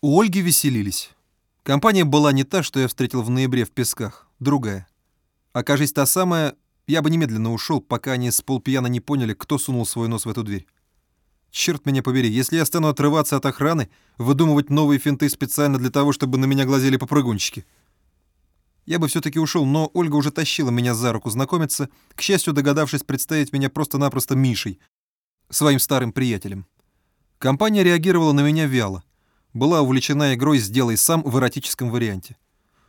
У Ольги веселились. Компания была не та, что я встретил в ноябре в Песках, другая. Окажись та самая, я бы немедленно ушел, пока они с полпьяна не поняли, кто сунул свой нос в эту дверь. Черт меня побери, если я стану отрываться от охраны, выдумывать новые финты специально для того, чтобы на меня глазели попрыгунчики. Я бы все-таки ушел, но Ольга уже тащила меня за руку знакомиться, к счастью, догадавшись представить меня просто-напросто Мишей, своим старым приятелем. Компания реагировала на меня вяло. Была увлечена игрой «Сделай сам» в эротическом варианте.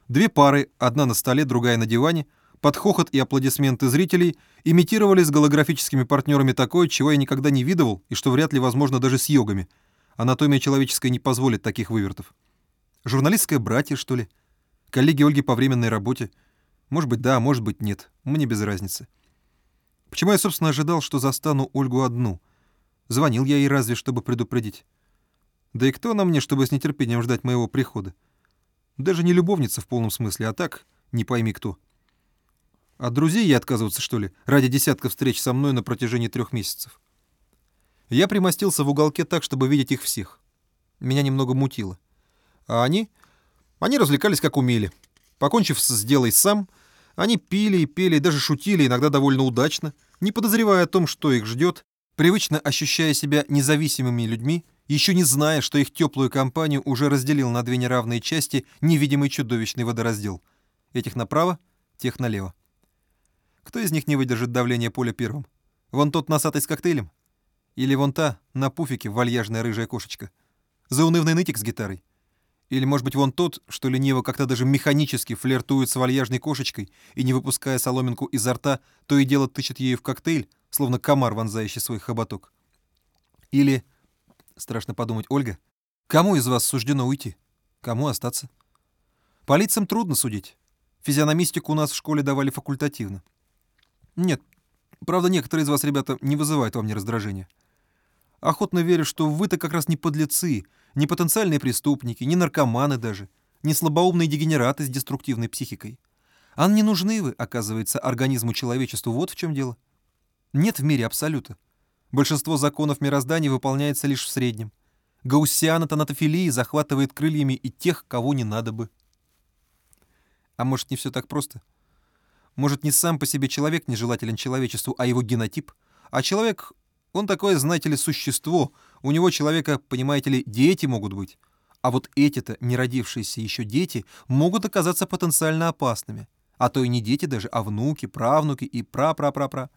Две пары, одна на столе, другая на диване, под хохот и аплодисменты зрителей имитировали с голографическими партнерами такое, чего я никогда не видывал и что вряд ли возможно даже с йогами. Анатомия человеческая не позволит таких вывертов. Журналистское братье, что ли? Коллеги Ольги по временной работе? Может быть, да, может быть, нет. Мне без разницы. Почему я, собственно, ожидал, что застану Ольгу одну? Звонил я ей разве, чтобы предупредить. Да и кто на мне, чтобы с нетерпением ждать моего прихода? Даже не любовница в полном смысле, а так, не пойми кто. От друзей я отказываться, что ли, ради десятка встреч со мной на протяжении трех месяцев? Я примостился в уголке так, чтобы видеть их всех. Меня немного мутило. А они? Они развлекались как умели. Покончив с «сделай сам», они пили и пели, даже шутили, иногда довольно удачно, не подозревая о том, что их ждет, привычно ощущая себя независимыми людьми, еще не зная, что их теплую компанию уже разделил на две неравные части невидимый чудовищный водораздел. Этих направо, тех налево. Кто из них не выдержит давления поля первым? Вон тот носатый с коктейлем? Или вон та, на пуфике, вальяжная рыжая кошечка? Заунывный нытик с гитарой? Или, может быть, вон тот, что лениво как-то даже механически флиртует с вальяжной кошечкой и, не выпуская соломинку изо рта, то и дело тычет ею в коктейль, словно комар, вонзающий свой хоботок. Или, страшно подумать, Ольга, кому из вас суждено уйти? Кому остаться? По лицам трудно судить. Физиономистику у нас в школе давали факультативно. Нет, правда, некоторые из вас, ребята, не вызывают во мне раздражения. Охотно верю, что вы-то как раз не подлецы, не потенциальные преступники, не наркоманы даже, не слабоумные дегенераты с деструктивной психикой. А не нужны вы, оказывается, организму человечеству. Вот в чем дело. Нет в мире абсолюта. Большинство законов мироздания выполняется лишь в среднем. Гауссиана тонатофилии захватывает крыльями и тех, кого не надо бы. А может, не все так просто? Может, не сам по себе человек нежелателен человечеству, а его генотип? А человек, он такое, знаете ли, существо, у него человека, понимаете ли, дети могут быть. А вот эти-то, не родившиеся еще дети, могут оказаться потенциально опасными. А то и не дети даже, а внуки, правнуки и пра-пра-пра-пра.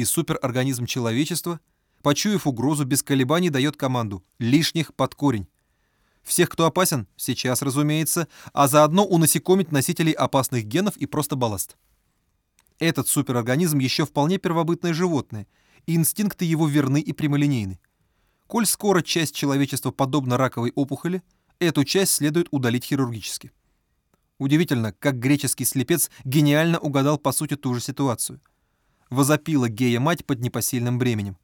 И суперорганизм человечества, почуяв угрозу, без колебаний дает команду «лишних под корень». Всех, кто опасен, сейчас, разумеется, а заодно унасекомить носителей опасных генов и просто балласт. Этот суперорганизм еще вполне первобытное животное, и инстинкты его верны и прямолинейны. Коль скоро часть человечества подобна раковой опухоли, эту часть следует удалить хирургически. Удивительно, как греческий слепец гениально угадал по сути ту же ситуацию. Возопила гея-мать под непосильным бременем.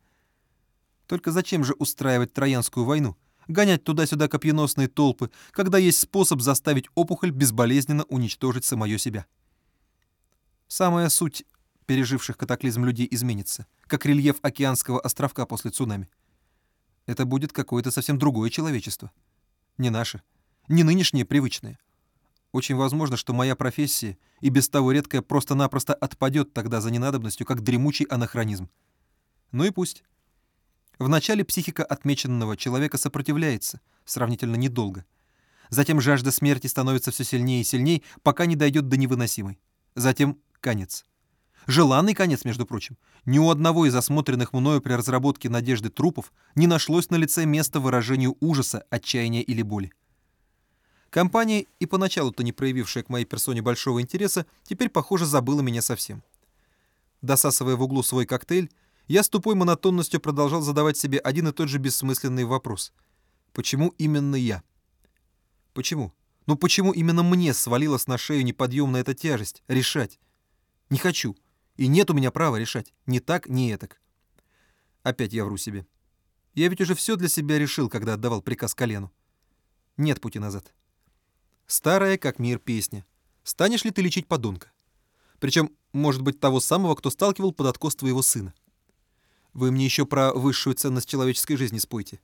Только зачем же устраивать Троянскую войну? Гонять туда-сюда копьеносные толпы, когда есть способ заставить опухоль безболезненно уничтожить самое себя. Самая суть переживших катаклизм людей изменится, как рельеф океанского островка после цунами. Это будет какое-то совсем другое человечество. Не наше. Не нынешнее привычное. Очень возможно, что моя профессия и без того редкая просто-напросто отпадет тогда за ненадобностью, как дремучий анахронизм. Ну и пусть. Вначале психика отмеченного человека сопротивляется, сравнительно недолго. Затем жажда смерти становится все сильнее и сильнее, пока не дойдет до невыносимой. Затем конец. Желанный конец, между прочим. Ни у одного из осмотренных мною при разработке надежды трупов не нашлось на лице места выражению ужаса, отчаяния или боли. Компания, и поначалу-то не проявившая к моей персоне большого интереса, теперь, похоже, забыла меня совсем. Досасывая в углу свой коктейль, я с тупой монотонностью продолжал задавать себе один и тот же бессмысленный вопрос. Почему именно я? Почему? Ну почему именно мне свалилась на шею неподъемная эта тяжесть? Решать. Не хочу. И нет у меня права решать. Ни так, ни этак. Опять я вру себе. Я ведь уже все для себя решил, когда отдавал приказ колену. Нет пути назад. Старая, как мир, песня. Станешь ли ты лечить подонка? Причем, может быть, того самого, кто сталкивал под откос твоего сына. Вы мне еще про высшую ценность человеческой жизни спойте.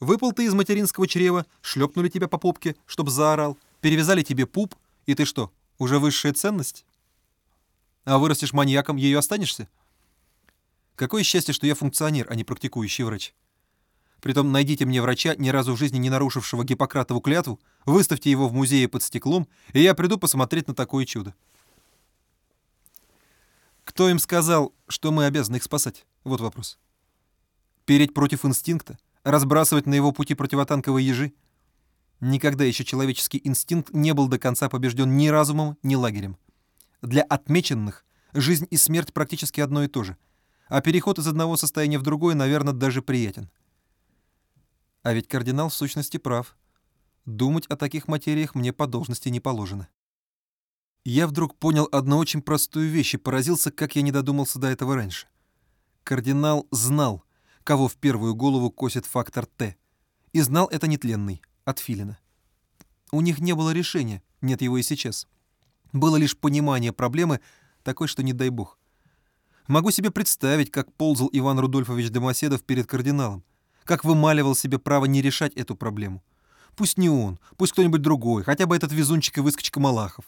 Выпал ты из материнского чрева, шлепнули тебя по попке, чтоб заорал, перевязали тебе пуп, и ты что, уже высшая ценность? А вырастешь маньяком, ею останешься? Какое счастье, что я функционер, а не практикующий врач. Притом найдите мне врача, ни разу в жизни не нарушившего Гиппократову клятву, выставьте его в музее под стеклом, и я приду посмотреть на такое чудо. Кто им сказал, что мы обязаны их спасать? Вот вопрос. Переть против инстинкта? Разбрасывать на его пути противотанковые ежи? Никогда еще человеческий инстинкт не был до конца побежден ни разумом, ни лагерем. Для отмеченных жизнь и смерть практически одно и то же, а переход из одного состояния в другое, наверное, даже приятен. А ведь кардинал в сущности прав. Думать о таких материях мне по должности не положено. Я вдруг понял одну очень простую вещь и поразился, как я не додумался до этого раньше. Кардинал знал, кого в первую голову косит фактор Т. И знал это нетленный, от Филина. У них не было решения, нет его и сейчас. Было лишь понимание проблемы, такой, что не дай бог. Могу себе представить, как ползал Иван Рудольфович Домоседов перед кардиналом, как вымаливал себе право не решать эту проблему. Пусть не он, пусть кто-нибудь другой, хотя бы этот везунчик и выскочка Малахов.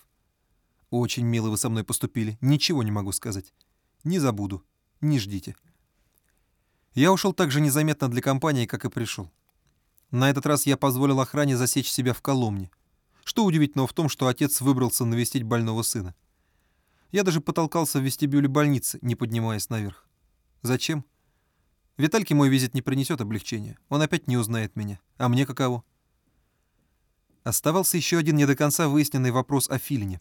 Очень мило вы со мной поступили, ничего не могу сказать. Не забуду, не ждите. Я ушел так же незаметно для компании, как и пришел. На этот раз я позволил охране засечь себя в Коломне. Что удивительного в том, что отец выбрался навестить больного сына. Я даже потолкался в вестибюле больницы, не поднимаясь наверх. Зачем? Витальке мой визит не принесет облегчения. Он опять не узнает меня. А мне каково? Оставался еще один не до конца выясненный вопрос о Филине.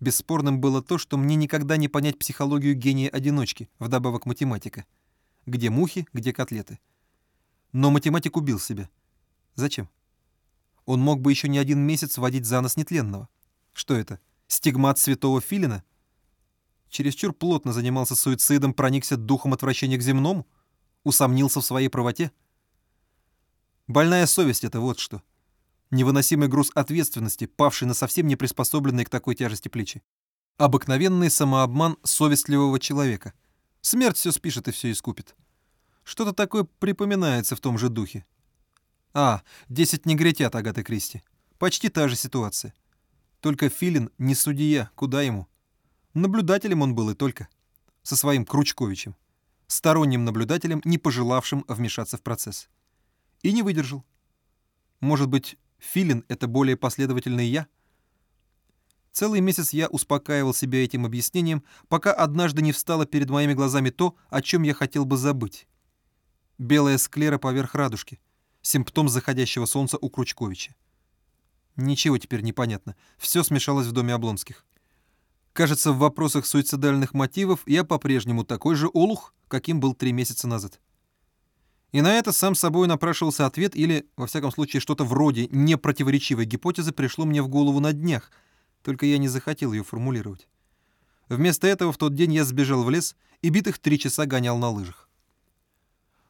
Бесспорным было то, что мне никогда не понять психологию гения-одиночки, вдобавок математика. Где мухи, где котлеты. Но математик убил себя. Зачем? Он мог бы еще не один месяц водить за нос нетленного. Что это? Стигмат святого Филина? Чересчур плотно занимался суицидом, проникся духом отвращения к земному? Усомнился в своей правоте? Больная совесть — это вот что — невыносимый груз ответственности, павший на совсем не приспособленные к такой тяжести плечи. Обыкновенный самообман совестливого человека. Смерть все спишет и все искупит. Что-то такое припоминается в том же духе. А, «Десять негритят» Агаты Кристи. Почти та же ситуация. Только Филин не судья, куда ему? Наблюдателем он был и только. Со своим Кручковичем. Сторонним наблюдателем, не пожелавшим вмешаться в процесс. И не выдержал. Может быть, Филин — это более последовательный я? Целый месяц я успокаивал себя этим объяснением, пока однажды не встало перед моими глазами то, о чем я хотел бы забыть. Белая склера поверх радужки. Симптом заходящего солнца у Кручковича. Ничего теперь не понятно. Все смешалось в доме Облонских. Кажется, в вопросах суицидальных мотивов я по-прежнему такой же олух, каким был три месяца назад. И на это сам собой напрашивался ответ или, во всяком случае, что-то вроде непротиворечивой гипотезы пришло мне в голову на днях, только я не захотел ее формулировать. Вместо этого в тот день я сбежал в лес и битых три часа гонял на лыжах.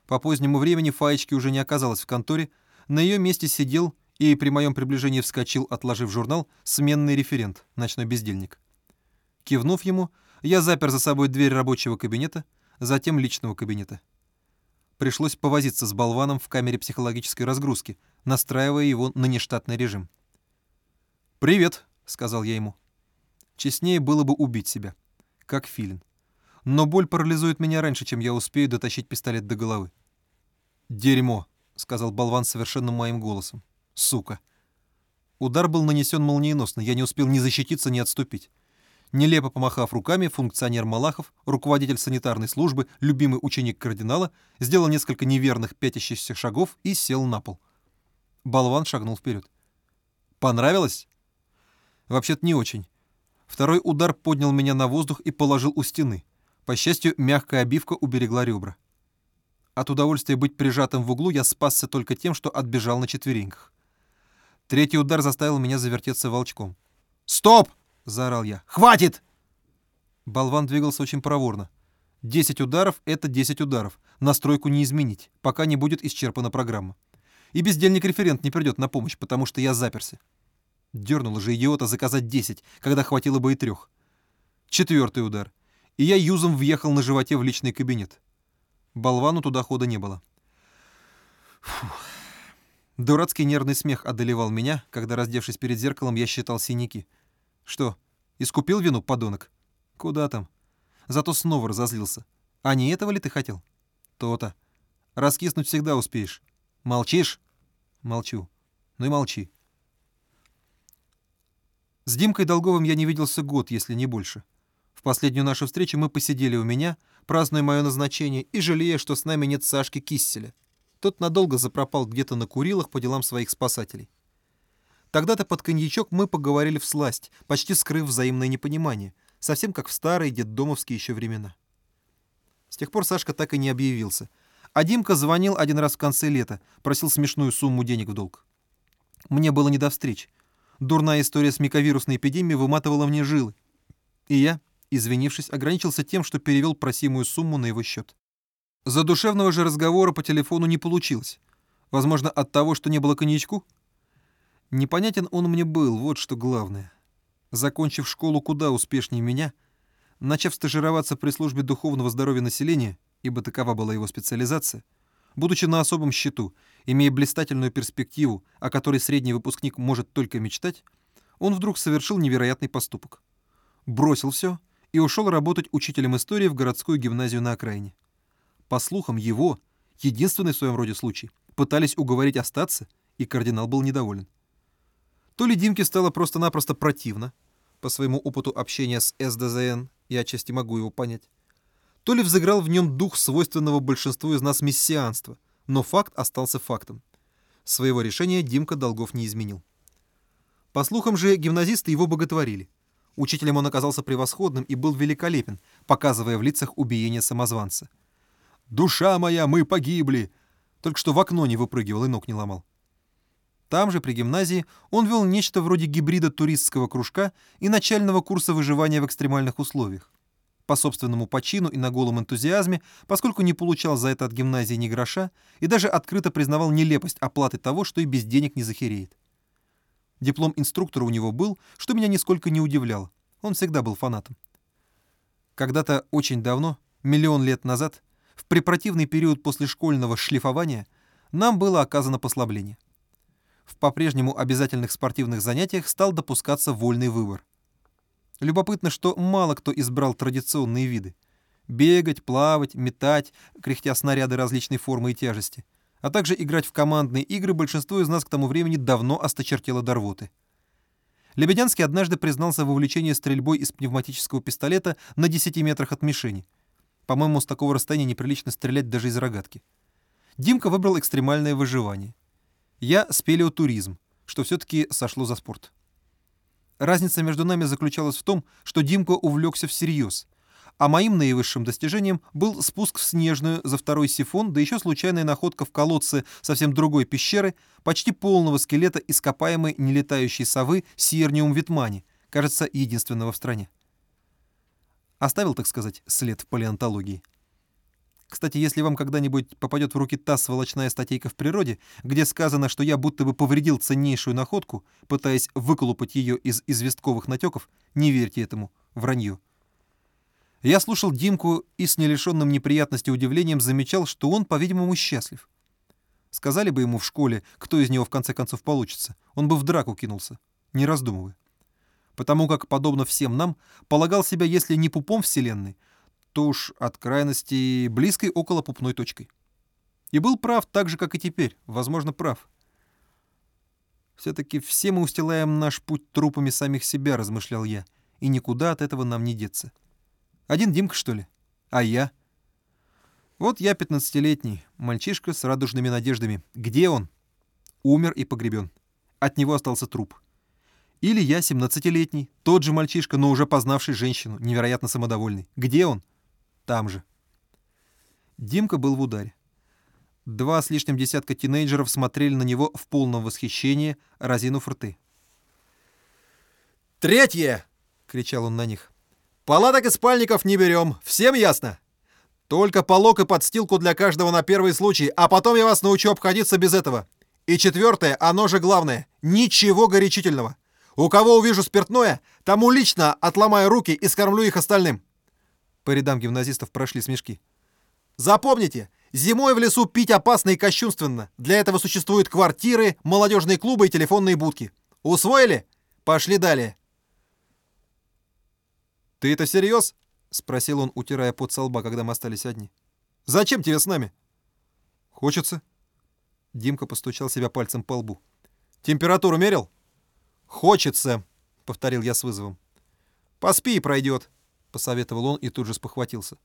По позднему времени Фаечки уже не оказалось в конторе, на ее месте сидел и при моем приближении вскочил, отложив журнал, сменный референт, ночной бездельник. Кивнув ему, я запер за собой дверь рабочего кабинета, затем личного кабинета пришлось повозиться с болваном в камере психологической разгрузки, настраивая его на нештатный режим. «Привет», — сказал я ему. Честнее было бы убить себя, как филин. Но боль парализует меня раньше, чем я успею дотащить пистолет до головы. «Дерьмо», — сказал болван совершенно моим голосом. «Сука». Удар был нанесен молниеносно, я не успел ни защититься, ни отступить. Нелепо помахав руками, функционер Малахов, руководитель санитарной службы, любимый ученик кардинала, сделал несколько неверных пятящихся шагов и сел на пол. Болван шагнул вперед. «Понравилось?» «Вообще-то не очень. Второй удар поднял меня на воздух и положил у стены. По счастью, мягкая обивка уберегла ребра. От удовольствия быть прижатым в углу я спасся только тем, что отбежал на четвереньках. Третий удар заставил меня завертеться волчком. «Стоп!» — заорал я. «Хватит!» Болван двигался очень проворно. Десять ударов — это десять ударов. Настройку не изменить, пока не будет исчерпана программа. И бездельник-референт не придет на помощь, потому что я заперся. Дернуло же идиота заказать десять, когда хватило бы и трех. Четвертый удар. И я юзом въехал на животе в личный кабинет. Болвану туда хода не было. Фух. Дурацкий нервный смех одолевал меня, когда, раздевшись перед зеркалом, я считал синяки. Что, искупил вину, подонок? Куда там? Зато снова разозлился. А не этого ли ты хотел? То-то. Раскиснуть всегда успеешь. Молчишь? Молчу. Ну и молчи. С Димкой Долговым я не виделся год, если не больше. В последнюю нашу встречу мы посидели у меня, празднуя мое назначение и жалея, что с нами нет Сашки Кисселя. Тот надолго запропал где-то на Курилах по делам своих спасателей. Тогда-то под коньячок мы поговорили в сласть, почти скрыв взаимное непонимание, совсем как в старые детдомовские еще времена. С тех пор Сашка так и не объявился. А Димка звонил один раз в конце лета, просил смешную сумму денег в долг. Мне было не до встреч. Дурная история с миковирусной эпидемией выматывала мне жилы. И я, извинившись, ограничился тем, что перевел просимую сумму на его счет. За душевного же разговора по телефону не получилось. Возможно, от того, что не было коньячку? Непонятен он мне был, вот что главное. Закончив школу куда успешнее меня, начав стажироваться при службе духовного здоровья населения, ибо такова была его специализация, будучи на особом счету, имея блистательную перспективу, о которой средний выпускник может только мечтать, он вдруг совершил невероятный поступок. Бросил все и ушел работать учителем истории в городскую гимназию на окраине. По слухам, его, единственный в своем роде случай, пытались уговорить остаться, и кардинал был недоволен. То ли Димке стало просто-напросто противно, по своему опыту общения с СДЗН, я отчасти могу его понять, то ли взыграл в нем дух свойственного большинству из нас мессианства, но факт остался фактом. Своего решения Димка долгов не изменил. По слухам же, гимназисты его боготворили. Учителем он оказался превосходным и был великолепен, показывая в лицах убиение самозванца — «Душа моя, мы погибли!» Только что в окно не выпрыгивал и ног не ломал. Там же, при гимназии, он вел нечто вроде гибрида туристского кружка и начального курса выживания в экстремальных условиях. По собственному почину и на голом энтузиазме, поскольку не получал за это от гимназии ни гроша и даже открыто признавал нелепость оплаты того, что и без денег не захереет. Диплом инструктора у него был, что меня нисколько не удивляло. Он всегда был фанатом. Когда-то очень давно, миллион лет назад, в препротивный период после школьного шлифования нам было оказано послабление. В по-прежнему обязательных спортивных занятиях стал допускаться вольный выбор. Любопытно, что мало кто избрал традиционные виды. Бегать, плавать, метать, кряхтя снаряды различной формы и тяжести, а также играть в командные игры большинство из нас к тому времени давно осточертело до рвоты. Лебедянский однажды признался в увлечении стрельбой из пневматического пистолета на 10 метрах от мишени — по-моему, с такого расстояния неприлично стрелять даже из рогатки. Димка выбрал экстремальное выживание. Я спелеотуризм, что все-таки сошло за спорт. Разница между нами заключалась в том, что Димка увлекся всерьез, а моим наивысшим достижением был спуск в Снежную за второй сифон, да еще случайная находка в колодце совсем другой пещеры, почти полного скелета ископаемой нелетающей совы Сиерниум витмани, кажется, единственного в стране. Оставил, так сказать, след в палеонтологии. Кстати, если вам когда-нибудь попадет в руки та сволочная статейка в природе, где сказано, что я будто бы повредил ценнейшую находку, пытаясь выколупать ее из известковых натеков, не верьте этому, вранье. Я слушал Димку и с нелишенным неприятности удивлением замечал, что он, по-видимому, счастлив. Сказали бы ему в школе, кто из него в конце концов получится, он бы в драку кинулся, не раздумывая потому как, подобно всем нам, полагал себя, если не пупом Вселенной, уж от крайности близкой около пупной точкой. И был прав так же, как и теперь, возможно, прав. «Все-таки все мы устилаем наш путь трупами самих себя», — размышлял я, «и никуда от этого нам не деться. Один Димка, что ли? А я?» Вот я пятнадцатилетний, мальчишка с радужными надеждами. Где он? Умер и погребен. От него остался труп. Или я, 17-летний, тот же мальчишка, но уже познавший женщину, невероятно самодовольный. Где он? Там же. Димка был в ударе. Два с лишним десятка тинейджеров смотрели на него в полном восхищении, разинув рты. «Третье!» — кричал он на них. «Палаток и спальников не берем, всем ясно? Только полок и подстилку для каждого на первый случай, а потом я вас научу обходиться без этого. И четвертое, оно же главное, ничего горячительного. У кого увижу спиртное, тому лично отломаю руки и скормлю их остальным. По рядам гимназистов прошли смешки. Запомните, Зимой в лесу пить опасно и кощунственно. Для этого существуют квартиры, молодежные клубы и телефонные будки. Усвоили? Пошли далее. «Ты это всерьез?» — спросил он, утирая пот со лба, когда мы остались одни. «Зачем тебе с нами?» «Хочется». Димка постучал себя пальцем по лбу. «Температуру мерил?» «Хочется», — повторил я с вызовом. «Поспи и пройдет», — посоветовал он и тут же спохватился.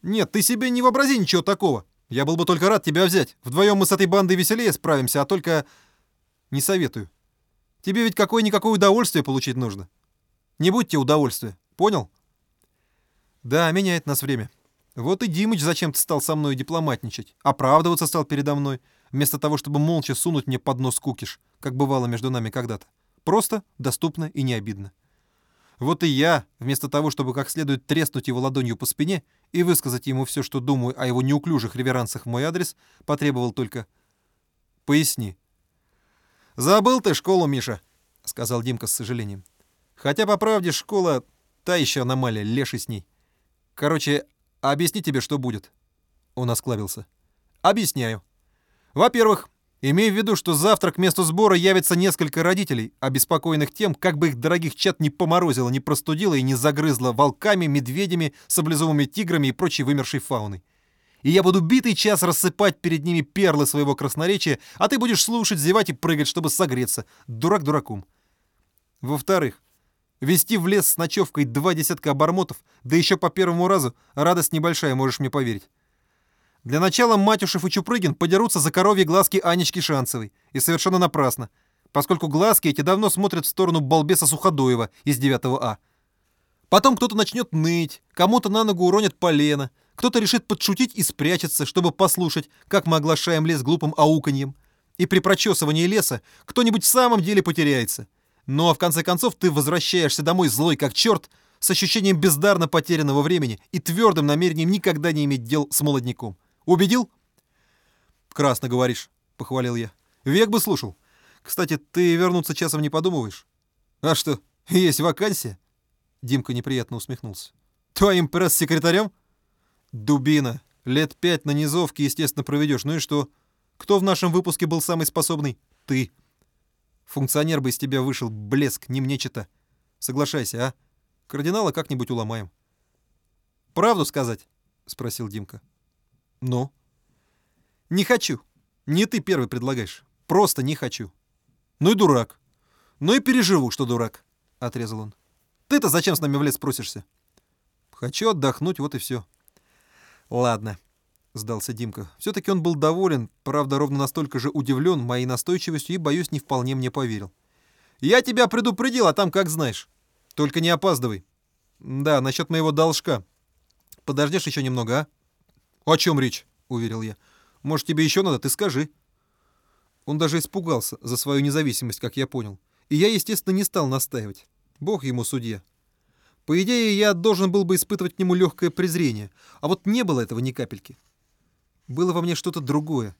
«Нет, ты себе не вообрази ничего такого. Я был бы только рад тебя взять. Вдвоем мы с этой бандой веселее справимся, а только... Не советую. Тебе ведь какое-никакое удовольствие получить нужно. Не будьте удовольствия, понял?» «Да, меняет нас время. Вот и Димыч зачем-то стал со мной дипломатничать. Оправдываться стал передо мной, вместо того, чтобы молча сунуть мне под нос кукиш, как бывало между нами когда-то. Просто, доступно и не обидно. Вот и я, вместо того, чтобы как следует треснуть его ладонью по спине и высказать ему все, что думаю о его неуклюжих реверансах в мой адрес, потребовал только «Поясни». «Забыл ты школу, Миша», — сказал Димка с сожалением. «Хотя, по правде, школа — та еще аномалия, леший с ней. Короче, объясни тебе, что будет». Он осклабился. «Объясняю. Во-первых, Имей в виду, что завтра к месту сбора явится несколько родителей, обеспокоенных тем, как бы их дорогих чат не поморозило, не простудило и не загрызло волками, медведями, саблезумыми тиграми и прочей вымершей фауной. И я буду битый час рассыпать перед ними перлы своего красноречия, а ты будешь слушать, зевать и прыгать, чтобы согреться. Дурак дураком. Во-вторых, вести в лес с ночевкой два десятка обормотов, да еще по первому разу, радость небольшая, можешь мне поверить. Для начала Матюшев и Чупрыгин подерутся за коровьи глазки Анечки Шанцевой. И совершенно напрасно, поскольку глазки эти давно смотрят в сторону балбеса Суходоева из 9 А. Потом кто-то начнет ныть, кому-то на ногу уронят полено, кто-то решит подшутить и спрячется, чтобы послушать, как мы оглашаем лес глупым ауканьем. И при прочесывании леса кто-нибудь в самом деле потеряется. Ну а в конце концов ты возвращаешься домой злой как черт, с ощущением бездарно потерянного времени и твердым намерением никогда не иметь дел с молодняком. Убедил? Красно говоришь, похвалил я. Век бы слушал. Кстати, ты вернуться часом не подумываешь? А что, есть вакансия? Димка неприятно усмехнулся. Твоим пресс-секретарем? Дубина. Лет пять на низовке, естественно, проведешь. Ну и что? Кто в нашем выпуске был самый способный? Ты. Функционер бы из тебя вышел, блеск, не мне чита. Соглашайся, а? Кардинала как-нибудь уломаем. Правду сказать? Спросил Димка. «Ну?» «Не хочу. Не ты первый предлагаешь. Просто не хочу». «Ну и дурак. Ну и переживу, что дурак», — отрезал он. «Ты-то зачем с нами в лес просишься?» «Хочу отдохнуть, вот и все». «Ладно», — сдался Димка. Все-таки он был доволен, правда, ровно настолько же удивлен моей настойчивостью и, боюсь, не вполне мне поверил. «Я тебя предупредил, а там как знаешь. Только не опаздывай. Да, насчет моего должка. Подождешь еще немного, а?» «О чем речь?» — уверил я. «Может, тебе еще надо? Ты скажи». Он даже испугался за свою независимость, как я понял. И я, естественно, не стал настаивать. Бог ему судья. По идее, я должен был бы испытывать к нему легкое презрение, а вот не было этого ни капельки. Было во мне что-то другое,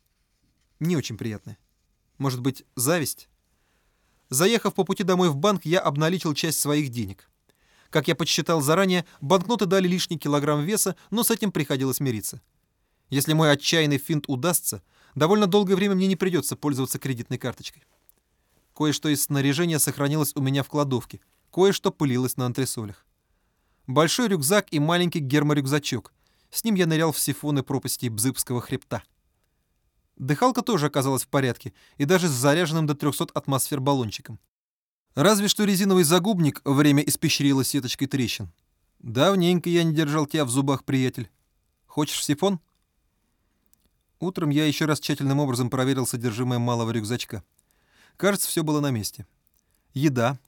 не очень приятное. Может быть, зависть? Заехав по пути домой в банк, я обналичил часть своих денег. Как я подсчитал заранее, банкноты дали лишний килограмм веса, но с этим приходилось мириться. Если мой отчаянный финт удастся, довольно долгое время мне не придется пользоваться кредитной карточкой. Кое-что из снаряжения сохранилось у меня в кладовке, кое-что пылилось на антресолях. Большой рюкзак и маленький герморюкзачок. С ним я нырял в сифоны пропасти Бзыбского хребта. Дыхалка тоже оказалась в порядке, и даже с заряженным до 300 атмосфер баллончиком. Разве что резиновый загубник время испещрило сеточкой трещин. Давненько я не держал тебя в зубах, приятель. Хочешь сифон? Утром я еще раз тщательным образом проверил содержимое малого рюкзачка. Кажется, все было на месте. Еда,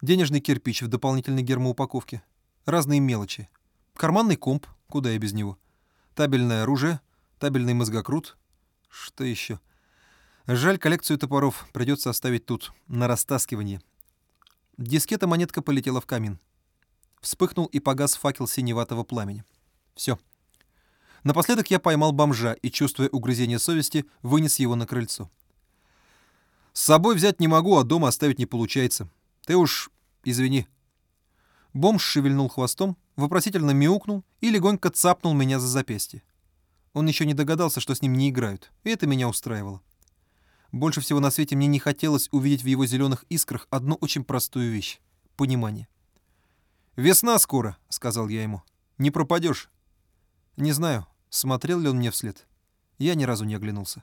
денежный кирпич в дополнительной гермоупаковке, разные мелочи, карманный комп, куда я без него, табельное оружие, табельный мозгокрут. Что еще? Жаль, коллекцию топоров придется оставить тут, на растаскивание. Дискета-монетка полетела в камин. Вспыхнул и погас факел синеватого пламени. Все. Напоследок я поймал бомжа и, чувствуя угрызение совести, вынес его на крыльцо. «С собой взять не могу, а дома оставить не получается. Ты уж извини». Бомж шевельнул хвостом, вопросительно мяукнул и легонько цапнул меня за запястье. Он еще не догадался, что с ним не играют, и это меня устраивало. Больше всего на свете мне не хотелось увидеть в его зеленых искрах одну очень простую вещь — понимание. «Весна скоро», — сказал я ему. «Не пропадешь». «Не знаю», Смотрел ли он мне вслед? Я ни разу не оглянулся.